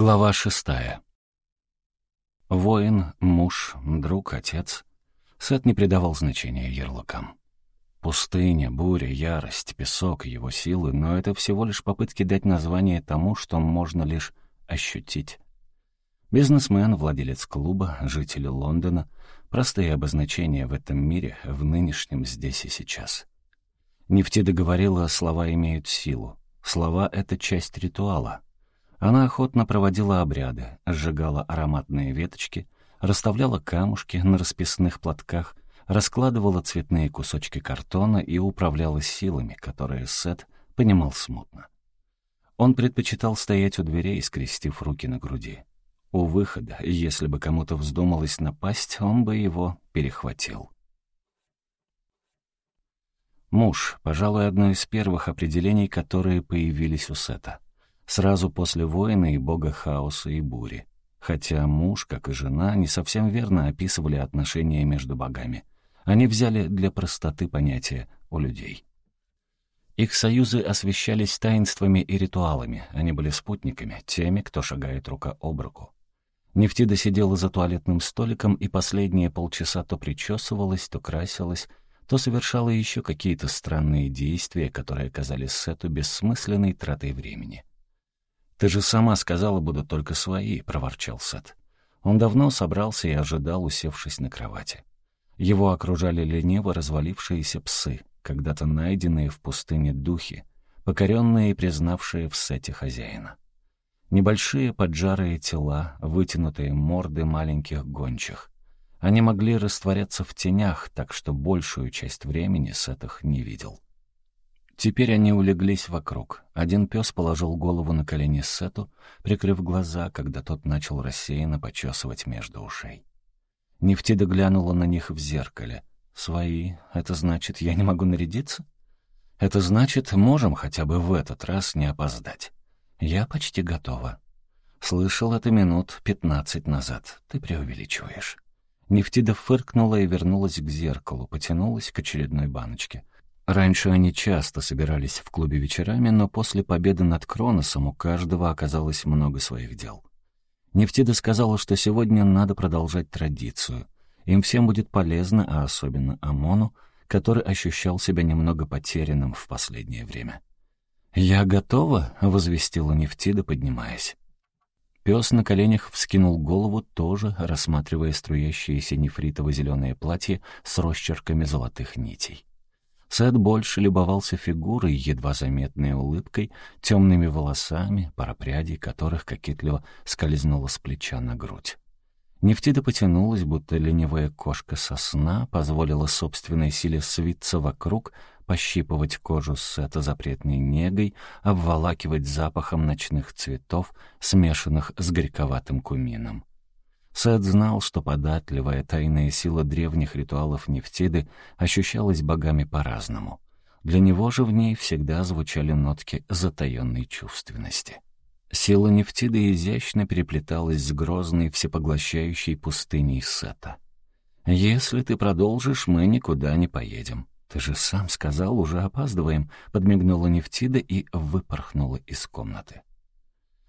Глава шестая. Воин, муж, друг, отец. Сет не придавал значения ярлыкам. Пустыня, буря, ярость, песок, его силы, но это всего лишь попытки дать название тому, что можно лишь ощутить. Бизнесмен, владелец клуба, житель Лондона — простые обозначения в этом мире, в нынешнем здесь и сейчас. Нефтида говорила, слова имеют силу. Слова — это часть ритуала — она охотно проводила обряды, сжигала ароматные веточки, расставляла камушки на расписных платках, раскладывала цветные кусочки картона и управляла силами, которые Сет понимал смутно. Он предпочитал стоять у дверей, скрестив руки на груди. У выхода, если бы кому-то вздумалось напасть, он бы его перехватил. Муж, пожалуй, одно из первых определений, которые появились у Сета — сразу после войны и бога хаоса и бури. Хотя муж, как и жена, не совсем верно описывали отношения между богами. Они взяли для простоты понятия у людей. Их союзы освещались таинствами и ритуалами, они были спутниками, теми, кто шагает рука об руку. Нефтида сидела за туалетным столиком и последние полчаса то причесывалась, то красилась, то совершала еще какие-то странные действия, которые казались Сету бессмысленной тратой времени. «Ты же сама сказала, будут только свои», — проворчал Сет. Он давно собрался и ожидал, усевшись на кровати. Его окружали лениво развалившиеся псы, когда-то найденные в пустыне духи, покоренные и признавшие в Сете хозяина. Небольшие поджарые тела, вытянутые морды маленьких гончих. Они могли растворяться в тенях, так что большую часть времени Сет их не видел. Теперь они улеглись вокруг. Один пес положил голову на колени Сету, прикрыв глаза, когда тот начал рассеянно почесывать между ушей. Нефтида глянула на них в зеркале. «Свои. Это значит, я не могу нарядиться?» «Это значит, можем хотя бы в этот раз не опоздать. Я почти готова». «Слышал это минут пятнадцать назад. Ты преувеличиваешь». Нефтида фыркнула и вернулась к зеркалу, потянулась к очередной баночке — Раньше они часто собирались в клубе вечерами, но после победы над Кроносом у каждого оказалось много своих дел. Нефтида сказала, что сегодня надо продолжать традицию. Им всем будет полезно, а особенно Амону, который ощущал себя немного потерянным в последнее время. «Я готова», — возвестила Нефтида, поднимаясь. Пес на коленях вскинул голову, тоже рассматривая струящееся нефритово-зеленое платье с росчерками золотых нитей. Сет больше любовался фигурой, едва заметной улыбкой, темными волосами, пара которых кокетливо скользнула с плеча на грудь. Нефтида потянулась, будто ленивая кошка сосна позволила собственной силе свиться вокруг, пощипывать кожу Сета запретной негой, обволакивать запахом ночных цветов, смешанных с горьковатым кумином. Сет знал, что податливая тайная сила древних ритуалов Нефтиды ощущалась богами по-разному. Для него же в ней всегда звучали нотки затаенной чувственности. Сила Нефтиды изящно переплеталась с грозной всепоглощающей пустыней Сета. «Если ты продолжишь, мы никуда не поедем. Ты же сам сказал, уже опаздываем», — подмигнула Нефтида и выпорхнула из комнаты.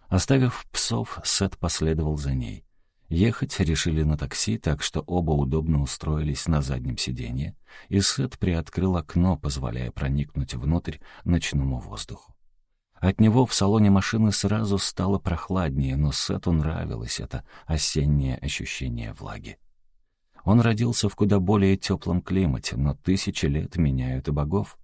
Оставив псов, Сет последовал за ней. Ехать решили на такси, так что оба удобно устроились на заднем сиденье, и Сет приоткрыл окно, позволяя проникнуть внутрь ночному воздуху. От него в салоне машины сразу стало прохладнее, но Сету нравилось это осеннее ощущение влаги. Он родился в куда более теплом климате, но тысячи лет меняют и богов.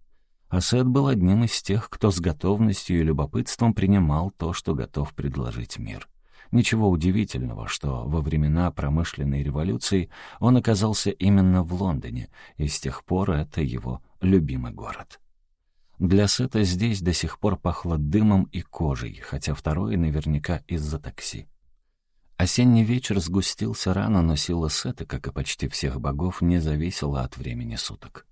А Сет был одним из тех, кто с готовностью и любопытством принимал то, что готов предложить мир. Ничего удивительного, что во времена промышленной революции он оказался именно в Лондоне, и с тех пор это его любимый город. Для Сета здесь до сих пор пахло дымом и кожей, хотя второе наверняка из-за такси. Осенний вечер сгустился рано, но сила Сета, как и почти всех богов, не зависела от времени суток.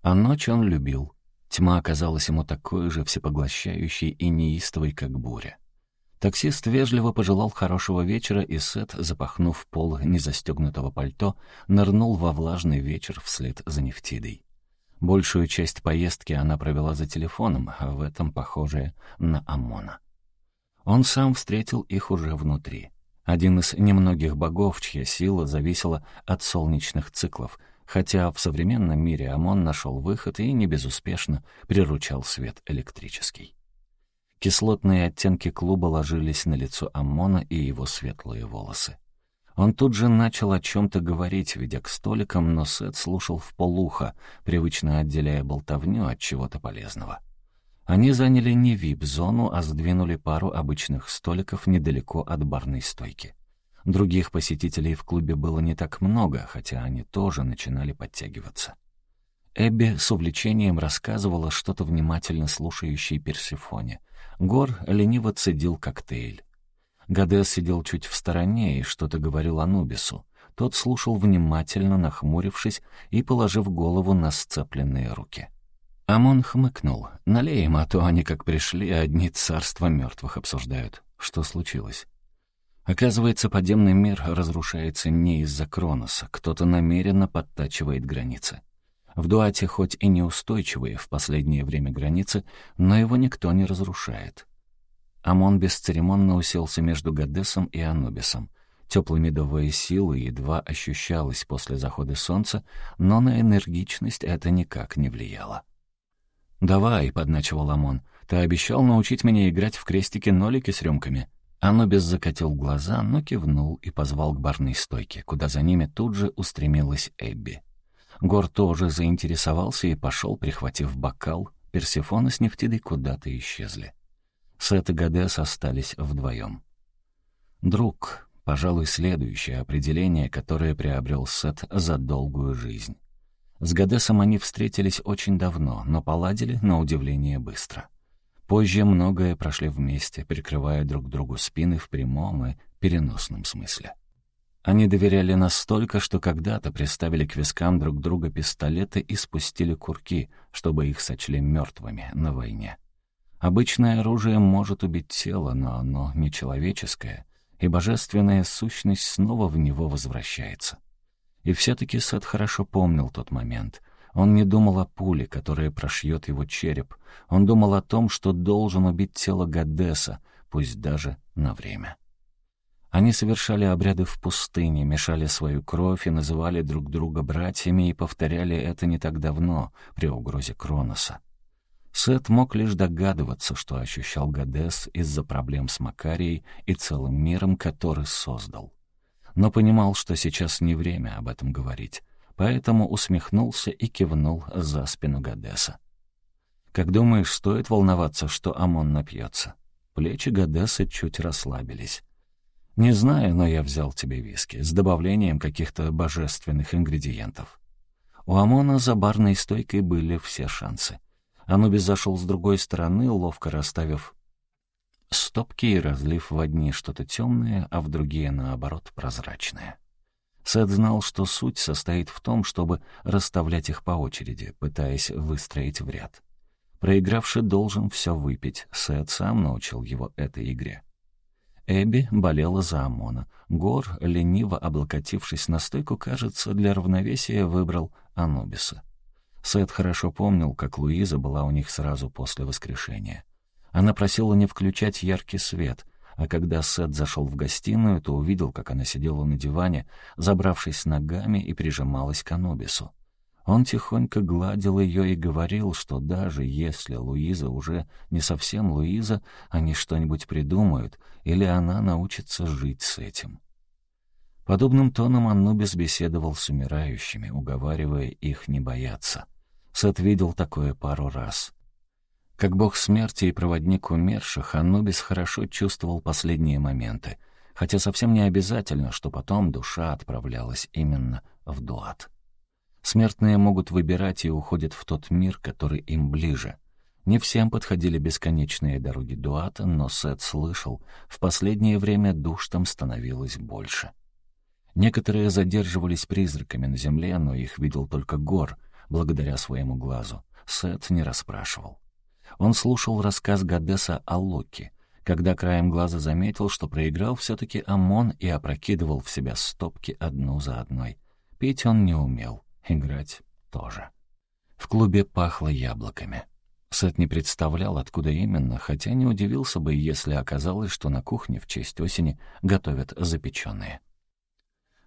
А ночь он любил. Тьма оказалась ему такой же всепоглощающей и неистовой, как буря. Таксист вежливо пожелал хорошего вечера, и Сет, запахнув пол незастегнутого пальто, нырнул во влажный вечер вслед за нефтидой. Большую часть поездки она провела за телефоном, а в этом похожее на Амона. Он сам встретил их уже внутри. Один из немногих богов, чья сила зависела от солнечных циклов, хотя в современном мире Амон нашел выход и не безуспешно приручал свет электрический. Кислотные оттенки клуба ложились на лицо Амона и его светлые волосы. Он тут же начал о чем-то говорить, ведя к столикам, но Сет слушал в полухо, привычно отделяя болтовню от чего-то полезного. Они заняли не вип-зону, а сдвинули пару обычных столиков недалеко от барной стойки. Других посетителей в клубе было не так много, хотя они тоже начинали подтягиваться. Эбби с увлечением рассказывала что-то внимательно слушающей Персифоне — Гор лениво цедил коктейль. Гадес сидел чуть в стороне и что-то говорил Анубису. Тот слушал внимательно, нахмурившись и положив голову на сцепленные руки. Амон хмыкнул. «Налеем, а то они как пришли, одни царства мертвых обсуждают. Что случилось?» Оказывается, подземный мир разрушается не из-за Кроноса. Кто-то намеренно подтачивает границы. В Дуате хоть и неустойчивые в последнее время границы, но его никто не разрушает. Амон бесцеремонно уселся между Гадесом и Анубисом. Теплая медовая сила едва ощущалась после захода солнца, но на энергичность это никак не влияло. «Давай», — подначивал Амон, — «ты обещал научить меня играть в крестики-нолики с рюмками». Анубис закатил глаза, но кивнул и позвал к барной стойке, куда за ними тут же устремилась Эбби. Гор тоже заинтересовался и пошел, прихватив бокал. Персифона с Нефтидой куда-то исчезли. Сет и Гадес остались вдвоем. «Друг», пожалуй, следующее определение, которое приобрел Сет за долгую жизнь. С Гадесом они встретились очень давно, но поладили, на удивление, быстро. Позже многое прошли вместе, перекрывая друг другу спины в прямом и переносном смысле. Они доверяли настолько, что когда-то приставили к вискам друг друга пистолеты и спустили курки, чтобы их сочли мертвыми на войне. Обычное оружие может убить тело, но оно не человеческое, и божественная сущность снова в него возвращается. И все-таки Сет хорошо помнил тот момент. Он не думал о пуле, которая прошьет его череп. Он думал о том, что должен убить тело Гадеса, пусть даже на время. Они совершали обряды в пустыне, мешали свою кровь и называли друг друга братьями и повторяли это не так давно, при угрозе Кроноса. Сет мог лишь догадываться, что ощущал Гадес из-за проблем с Макарией и целым миром, который создал. Но понимал, что сейчас не время об этом говорить, поэтому усмехнулся и кивнул за спину Гадеса. «Как думаешь, стоит волноваться, что Амон напьется?» Плечи Гадеса чуть расслабились. Не знаю, но я взял тебе виски с добавлением каких-то божественных ингредиентов. У Амона за барной стойкой были все шансы. Анубис зашел с другой стороны, ловко расставив стопки и разлив в одни что-то темное, а в другие, наоборот, прозрачное. Сет знал, что суть состоит в том, чтобы расставлять их по очереди, пытаясь выстроить в ряд. Проигравший должен все выпить, Сет сам научил его этой игре. Эбби болела за Амона. Гор, лениво облокотившись на стойку, кажется, для равновесия выбрал Анубиса. Сет хорошо помнил, как Луиза была у них сразу после воскрешения. Она просила не включать яркий свет, а когда Сет зашел в гостиную, то увидел, как она сидела на диване, забравшись ногами и прижималась к Анубису. Он тихонько гладил ее и говорил, что даже если Луиза уже не совсем Луиза, они что-нибудь придумают, или она научится жить с этим. Подобным тоном Аннубис беседовал с умирающими, уговаривая их не бояться. Сет видел такое пару раз. Как бог смерти и проводник умерших, Аннубис хорошо чувствовал последние моменты, хотя совсем не обязательно, что потом душа отправлялась именно в Дуат. Смертные могут выбирать и уходят в тот мир, который им ближе. Не всем подходили бесконечные дороги Дуата, но Сет слышал, в последнее время душ там становилось больше. Некоторые задерживались призраками на земле, но их видел только Гор, благодаря своему глазу. Сет не расспрашивал. Он слушал рассказ Гадеса о Локи, когда краем глаза заметил, что проиграл все-таки ОМОН и опрокидывал в себя стопки одну за одной. Пить он не умел. Играть тоже. В клубе пахло яблоками. Сет не представлял, откуда именно, хотя не удивился бы, если оказалось, что на кухне в честь осени готовят запеченные.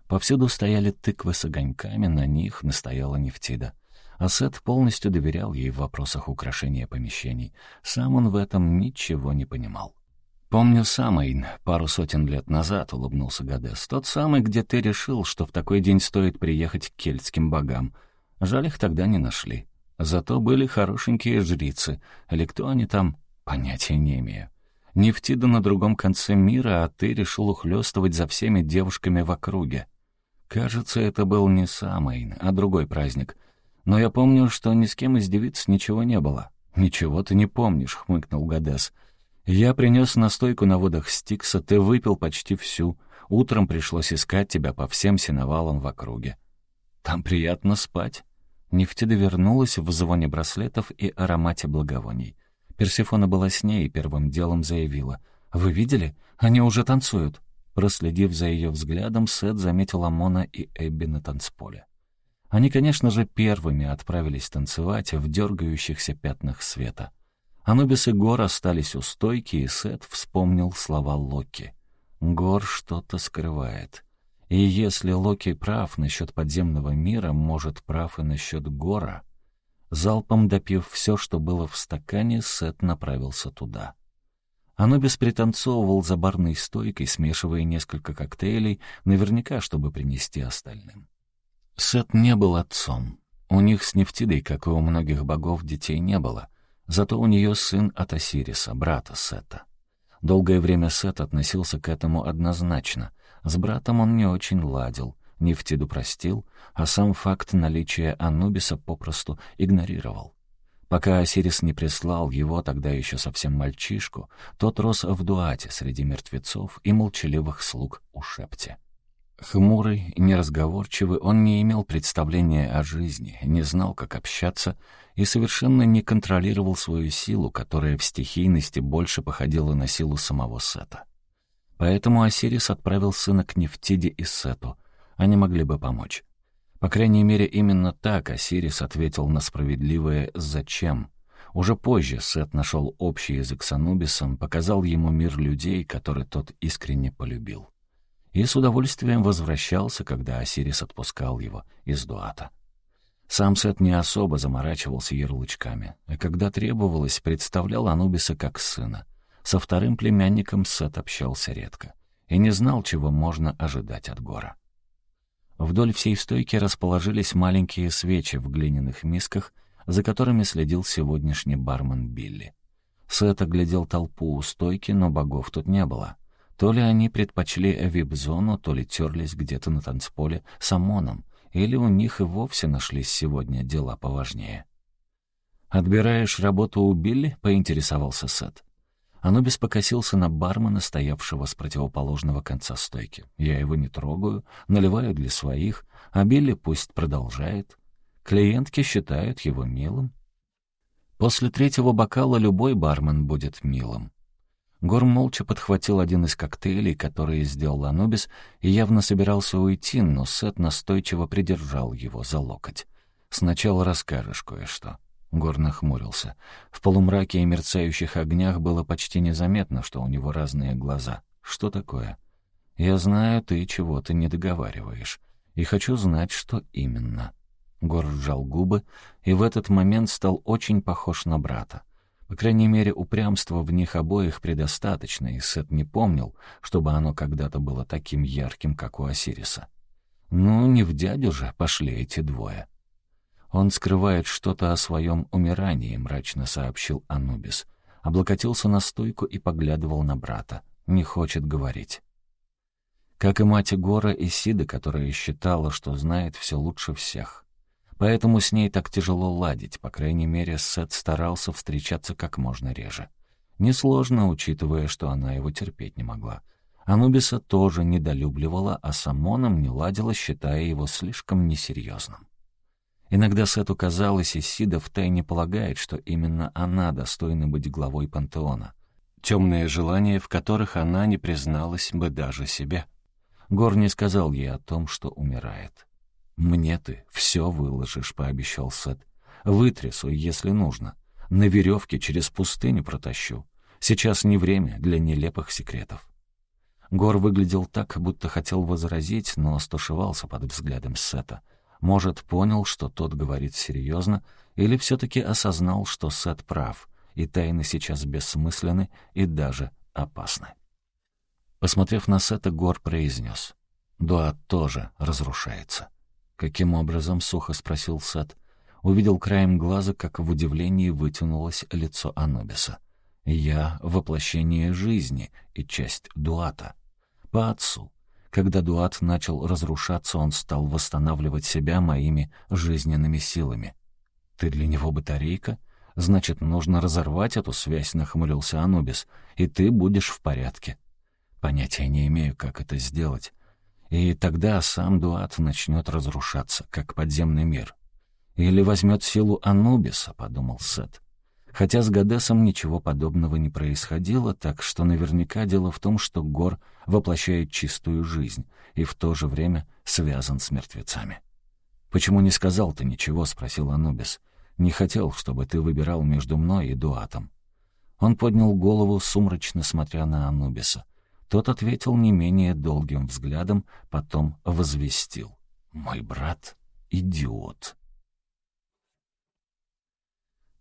Повсюду стояли тыквы с огоньками, на них настояла нефтида. А Сет полностью доверял ей в вопросах украшения помещений. Сам он в этом ничего не понимал. «Помню самый, пару сотен лет назад», — улыбнулся Гадес. «Тот самый, где ты решил, что в такой день стоит приехать к кельтским богам. Жаль, их тогда не нашли. Зато были хорошенькие жрицы. Или кто они там? Понятия не имею. Нефтида на другом конце мира, а ты решил ухлёстывать за всеми девушками в округе. Кажется, это был не самый, а другой праздник. Но я помню, что ни с кем из девиц ничего не было. «Ничего ты не помнишь», — хмыкнул Гадес. «Я принес настойку на водах Стикса, ты выпил почти всю. Утром пришлось искать тебя по всем сеновалам в округе. Там приятно спать». Нефтида вернулась в звоне браслетов и аромате благовоний. Персифона была с ней и первым делом заявила. «Вы видели? Они уже танцуют». Проследив за ее взглядом, Сет заметил Амона и Эбби на танцполе. Они, конечно же, первыми отправились танцевать в дергающихся пятнах света. Анубис и Гор остались у стойки, и Сет вспомнил слова Локи. «Гор что-то скрывает». И если Локи прав насчет подземного мира, может, прав и насчет Гора. Залпом допив все, что было в стакане, Сет направился туда. Анубис пританцовывал за барной стойкой, смешивая несколько коктейлей, наверняка, чтобы принести остальным. Сет не был отцом. У них с Нефтидой, как и у многих богов, детей не было. Зато у нее сын от Осириса, брата Сета. Долгое время Сет относился к этому однозначно. С братом он не очень ладил, Нефтиду простил, а сам факт наличия Анубиса попросту игнорировал. Пока Осирис не прислал его, тогда еще совсем мальчишку, тот рос в Дуате среди мертвецов и молчаливых слуг у Шепте. Хмурый, неразговорчивый, он не имел представления о жизни, не знал, как общаться и совершенно не контролировал свою силу, которая в стихийности больше походила на силу самого Сета. Поэтому Осирис отправил сына к Нефтиде и Сету. Они могли бы помочь. По крайней мере, именно так Осирис ответил на справедливое «зачем?». Уже позже Сет нашел общий язык с Анубисом, показал ему мир людей, который тот искренне полюбил. И с удовольствием возвращался, когда Осирис отпускал его из Дуата. Сам Сет не особо заморачивался ярлычками, а когда требовалось, представлял Анубиса как сына. Со вторым племянником Сет общался редко и не знал, чего можно ожидать от Гора. Вдоль всей стойки расположились маленькие свечи в глиняных мисках, за которыми следил сегодняшний бармен Билли. Сет оглядел толпу у стойки, но богов тут не было. То ли они предпочли вип-зону, то ли терлись где-то на танцполе с ОМОНом, или у них и вовсе нашлись сегодня дела поважнее. «Отбираешь работу у Билли?» — поинтересовался Сет. Анубис покосился на бармена, стоявшего с противоположного конца стойки. «Я его не трогаю, наливаю для своих, а Билли пусть продолжает. Клиентки считают его милым». После третьего бокала любой бармен будет милым. Гор молча подхватил один из коктейлей, которые сделал Анубис, и явно собирался уйти, но Сет настойчиво придержал его за локоть. «Сначала расскажешь кое-что». Гор нахмурился. В полумраке и мерцающих огнях было почти незаметно, что у него разные глаза. «Что такое?» «Я знаю, ты чего-то не договариваешь. И хочу знать, что именно». Гор сжал губы и в этот момент стал очень похож на брата. По крайней мере, упрямства в них обоих предостаточно, и Сет не помнил, чтобы оно когда-то было таким ярким, как у Осириса. «Ну, не в дядю же пошли эти двое». «Он скрывает что-то о своем умирании», — мрачно сообщил Анубис. Облокотился на стойку и поглядывал на брата. Не хочет говорить. Как и мать Гора Исида, которая считала, что знает все лучше всех. Поэтому с ней так тяжело ладить, по крайней мере, Сет старался встречаться как можно реже. Несложно, учитывая, что она его терпеть не могла. Анубиса тоже недолюбливала, а с Амоном не ладила, считая его слишком несерьезным. Иногда Сету казалось, Исида втайне полагает, что именно она достойна быть главой пантеона. Темные желания, в которых она не призналась бы даже себе. Гор не сказал ей о том, что умирает. «Мне ты все выложишь», — пообещал Сет. «Вытрясу, если нужно. На веревке через пустыню протащу. Сейчас не время для нелепых секретов. Гор выглядел так, будто хотел возразить, но стушевался под взглядом Сета. Может, понял, что тот говорит серьезно, или все-таки осознал, что Сет прав, и тайны сейчас бессмысленны и даже опасны. Посмотрев на Сета, Гор произнес. «Дуа тоже разрушается». «Каким образом?» — сухо спросил Сет. Увидел краем глаза, как в удивлении вытянулось лицо Анубиса. «Я — воплощение жизни и часть Дуата. По отцу. Когда Дуат начал разрушаться, он стал восстанавливать себя моими жизненными силами. «Ты для него батарейка? Значит, нужно разорвать эту связь», — нахмурился Анубис, «и ты будешь в порядке». Понятия не имею, как это сделать. И тогда сам Дуат начнет разрушаться, как подземный мир. Или возьмет силу Анубиса, подумал Сет. Хотя с Гадесом ничего подобного не происходило, так что наверняка дело в том, что Гор воплощает чистую жизнь и в то же время связан с мертвецами. «Почему не сказал ты ничего?» — спросил Анубис. «Не хотел, чтобы ты выбирал между мной и Дуатом». Он поднял голову, сумрачно смотря на Анубиса. Тот ответил не менее долгим взглядом, потом возвестил. «Мой брат — идиот».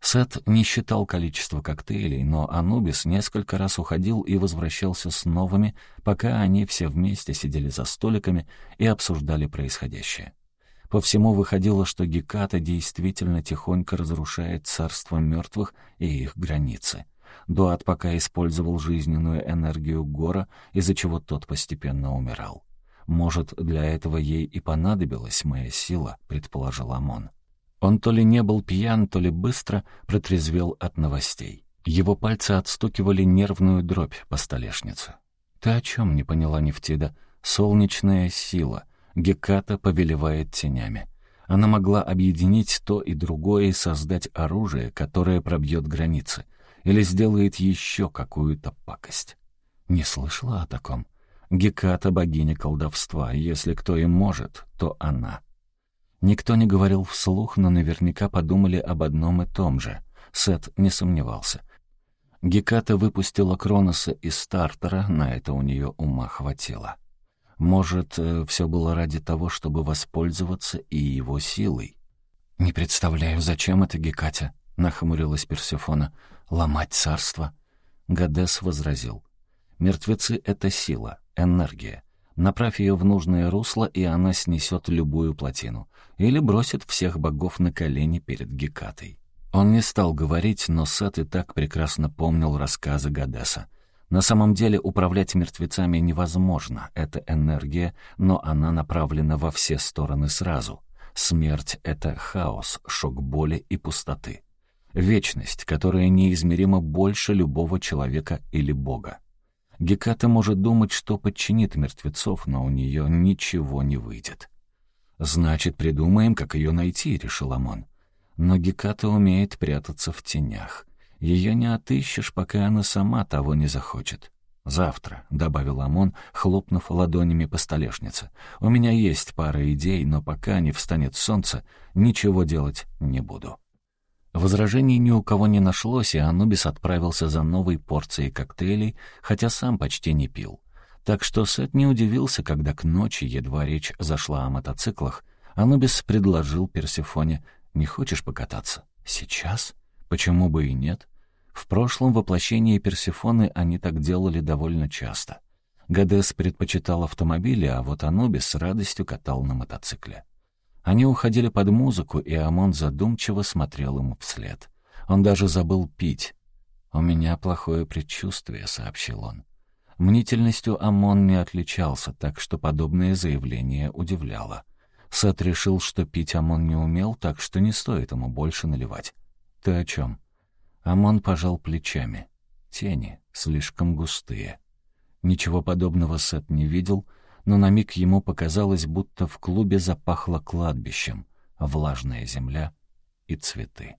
Сет не считал количество коктейлей, но Анубис несколько раз уходил и возвращался с новыми, пока они все вместе сидели за столиками и обсуждали происходящее. По всему выходило, что Геката действительно тихонько разрушает царство мертвых и их границы. Дуат пока использовал жизненную энергию Гора, из-за чего тот постепенно умирал. «Может, для этого ей и понадобилась моя сила», — предположил Амон. Он то ли не был пьян, то ли быстро протрезвел от новостей. Его пальцы отстукивали нервную дробь по столешнице. «Ты о чем?» — не поняла Нефтида. «Солнечная сила. Геката повелевает тенями. Она могла объединить то и другое и создать оружие, которое пробьет границы или сделает еще какую-то пакость. Не слышала о таком. Геката — богиня колдовства, если кто и может, то она. Никто не говорил вслух, но наверняка подумали об одном и том же. Сет не сомневался. Геката выпустила Кроноса из стартера, на это у нее ума хватило. Может, э, все было ради того, чтобы воспользоваться и его силой. «Не представляю, зачем это Гекате?» — нахмурилась Персефона ломать царство?» Гадес возразил. «Мертвецы — это сила, энергия. Направь ее в нужное русло, и она снесет любую плотину. Или бросит всех богов на колени перед Гекатой». Он не стал говорить, но Сет и так прекрасно помнил рассказы Гадеса. На самом деле управлять мертвецами невозможно, это энергия, но она направлена во все стороны сразу. Смерть — это хаос, шок боли и пустоты. Вечность, которая неизмеримо больше любого человека или бога. Геката может думать, что подчинит мертвецов, но у нее ничего не выйдет. «Значит, придумаем, как ее найти», — решил Амон. Но Геката умеет прятаться в тенях. Ее не отыщешь, пока она сама того не захочет. «Завтра», — добавил Амон, хлопнув ладонями по столешнице. «У меня есть пара идей, но пока не встанет солнце, ничего делать не буду». Возражений ни у кого не нашлось, и Анубис отправился за новой порцией коктейлей, хотя сам почти не пил. Так что Сет не удивился, когда к ночи, едва речь зашла о мотоциклах, Анубис предложил Персефоне «Не хочешь покататься?» «Сейчас? Почему бы и нет?» В прошлом воплощении Персефоны они так делали довольно часто. Гадес предпочитал автомобили, а вот Анубис с радостью катал на мотоцикле. Они уходили под музыку, и Амон задумчиво смотрел ему вслед. Он даже забыл пить. «У меня плохое предчувствие», — сообщил он. Мнительностью Амон не отличался, так что подобное заявление удивляло. Сет решил, что пить Амон не умел, так что не стоит ему больше наливать. «Ты о чем?» Амон пожал плечами. Тени слишком густые. Ничего подобного Сет не видел — но на миг ему показалось, будто в клубе запахло кладбищем, влажная земля и цветы.